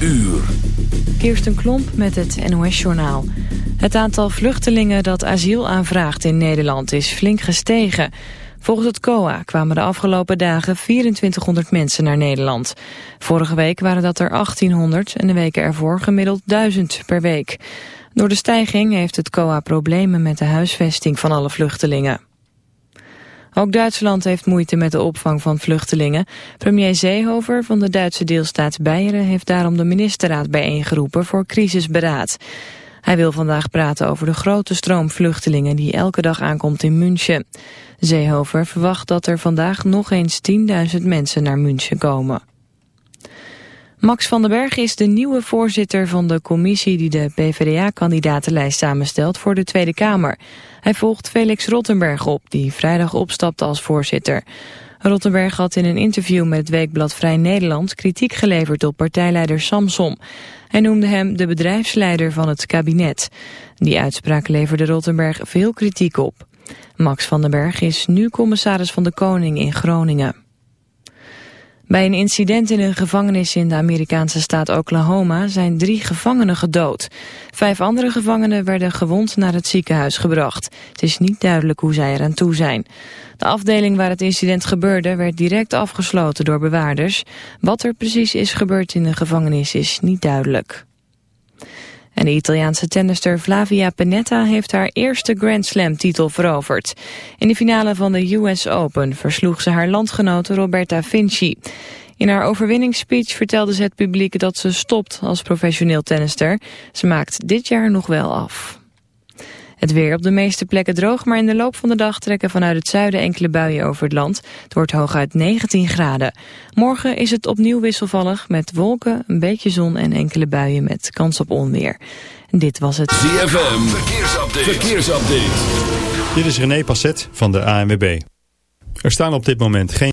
uur. Kirsten Klomp met het NOS-journaal. Het aantal vluchtelingen dat asiel aanvraagt in Nederland is flink gestegen. Volgens het COA kwamen de afgelopen dagen 2400 mensen naar Nederland. Vorige week waren dat er 1800 en de weken ervoor gemiddeld 1000 per week. Door de stijging heeft het COA problemen met de huisvesting van alle vluchtelingen. Ook Duitsland heeft moeite met de opvang van vluchtelingen. Premier Seehofer van de Duitse deelstaat Beieren heeft daarom de ministerraad bijeengeroepen voor crisisberaad. Hij wil vandaag praten over de grote stroom vluchtelingen die elke dag aankomt in München. Seehofer verwacht dat er vandaag nog eens 10.000 mensen naar München komen. Max van den Berg is de nieuwe voorzitter van de commissie die de PvdA-kandidatenlijst samenstelt voor de Tweede Kamer. Hij volgt Felix Rottenberg op, die vrijdag opstapte als voorzitter. Rottenberg had in een interview met het weekblad Vrij Nederland kritiek geleverd op partijleider Samsom. Hij noemde hem de bedrijfsleider van het kabinet. Die uitspraak leverde Rottenberg veel kritiek op. Max van den Berg is nu commissaris van de Koning in Groningen. Bij een incident in een gevangenis in de Amerikaanse staat Oklahoma zijn drie gevangenen gedood. Vijf andere gevangenen werden gewond naar het ziekenhuis gebracht. Het is niet duidelijk hoe zij eraan toe zijn. De afdeling waar het incident gebeurde werd direct afgesloten door bewaarders. Wat er precies is gebeurd in de gevangenis is niet duidelijk. En de Italiaanse tennister Flavia Pennetta heeft haar eerste Grand Slam titel veroverd. In de finale van de US Open versloeg ze haar landgenote Roberta Vinci. In haar overwinningsspeech vertelde ze het publiek dat ze stopt als professioneel tennister. Ze maakt dit jaar nog wel af. Het weer op de meeste plekken droog, maar in de loop van de dag trekken vanuit het zuiden enkele buien over het land. Het wordt hooguit 19 graden. Morgen is het opnieuw wisselvallig met wolken, een beetje zon en enkele buien met kans op onweer. dit was het ZFM, verkeersupdate. verkeersupdate. Dit is René Passet van de ANWB. Er staan op dit moment geen...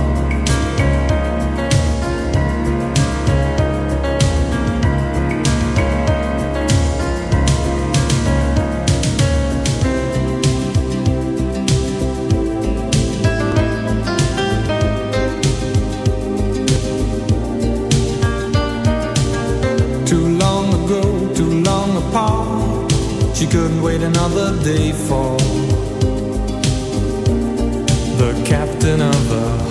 another day fall. The captain of the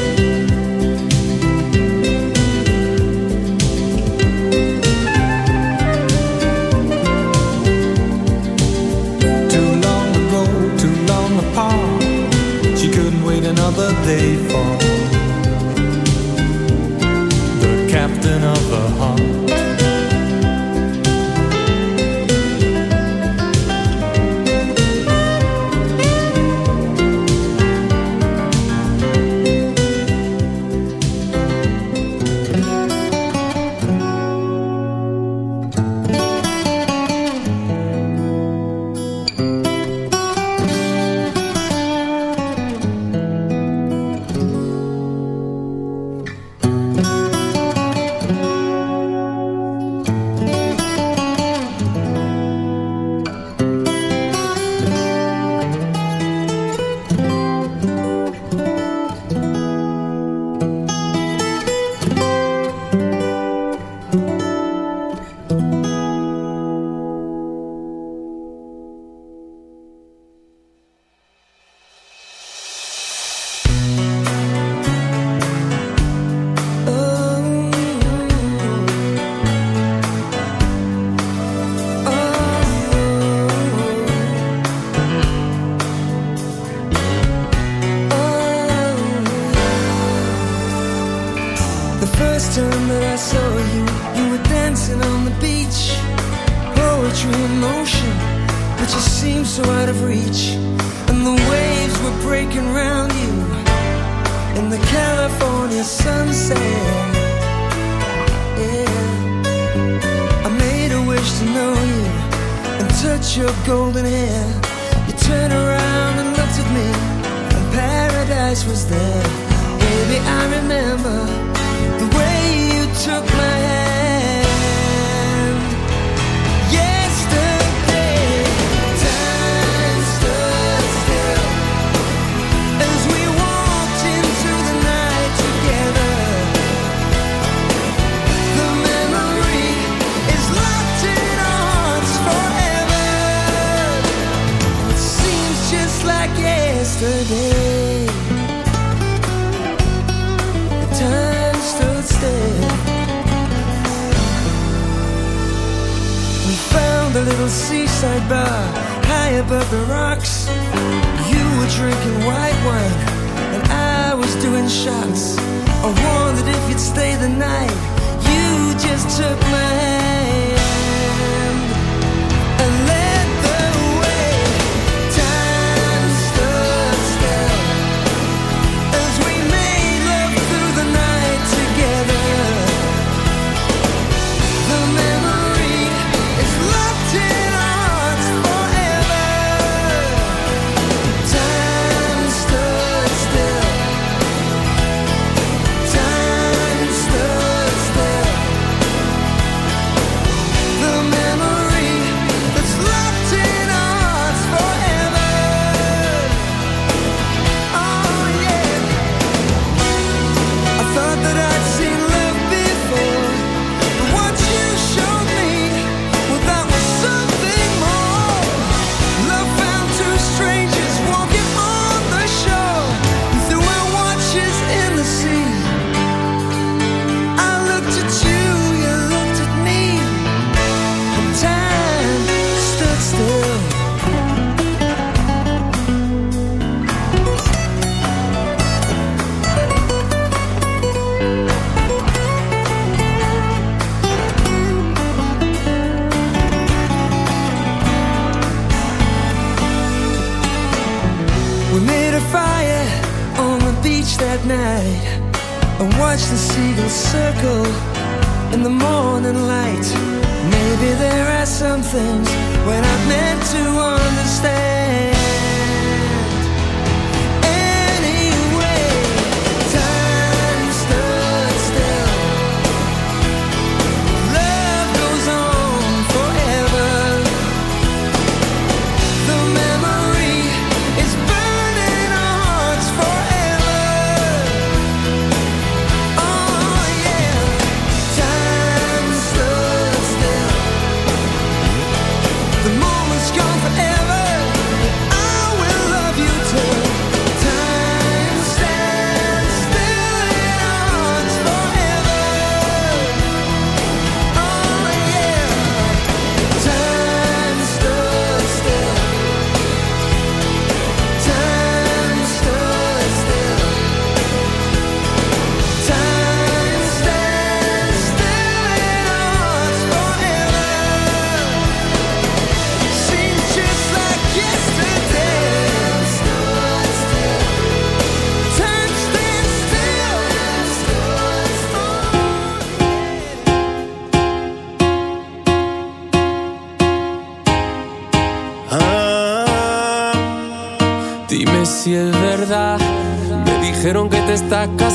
The captain of a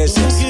mereces.